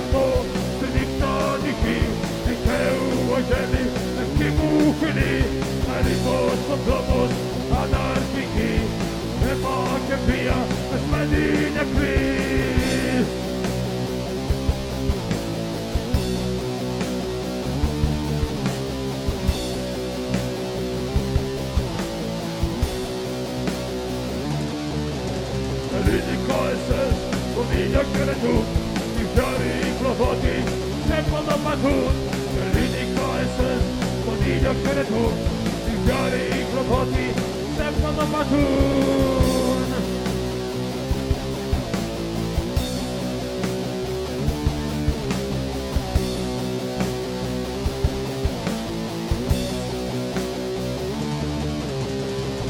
αυτό στη νύχτα νυχή. Τη Θεού αγέννη ευχή μου φιλή αριθμός ο δρόμος αναρχική. Αίμα και βία πεσμένη νεκρή. Ελληνικό εσές, ο μήνια και ρετού i kłopoty, ciepło do patun. Ryzyko SS, powinia kieretów, i wiary i kłopoty, ciepło do patun.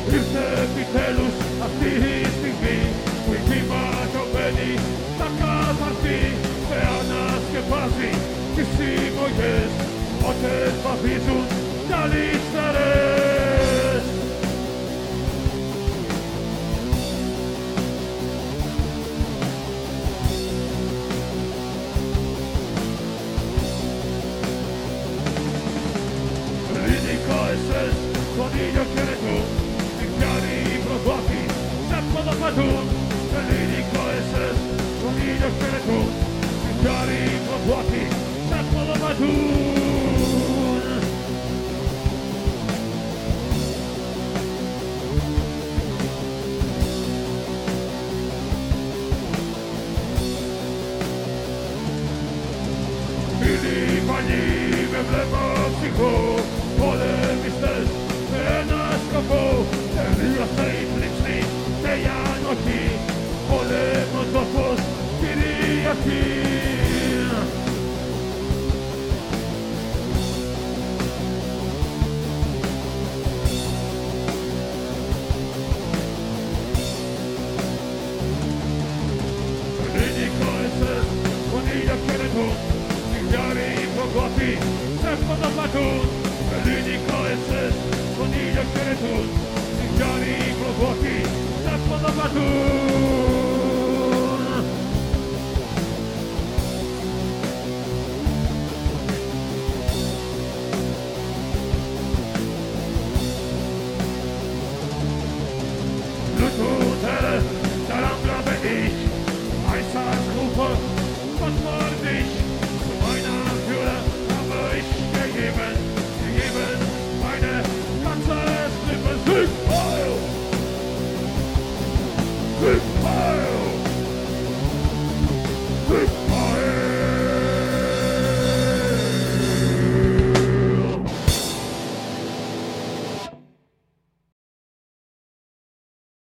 Irte pitelus, pingvi, dalis teres. Ridicolo SS, coniglio che tu, Zinchiari i prodotti, sempre da patun. Ridicolo SS, coniglio che tu, i prodotti, sempre da. Oni we mleko cichu sempre da patun. Ridicolo SS, coniglia che tu, Signori prodotti, sempre da patun. Weep.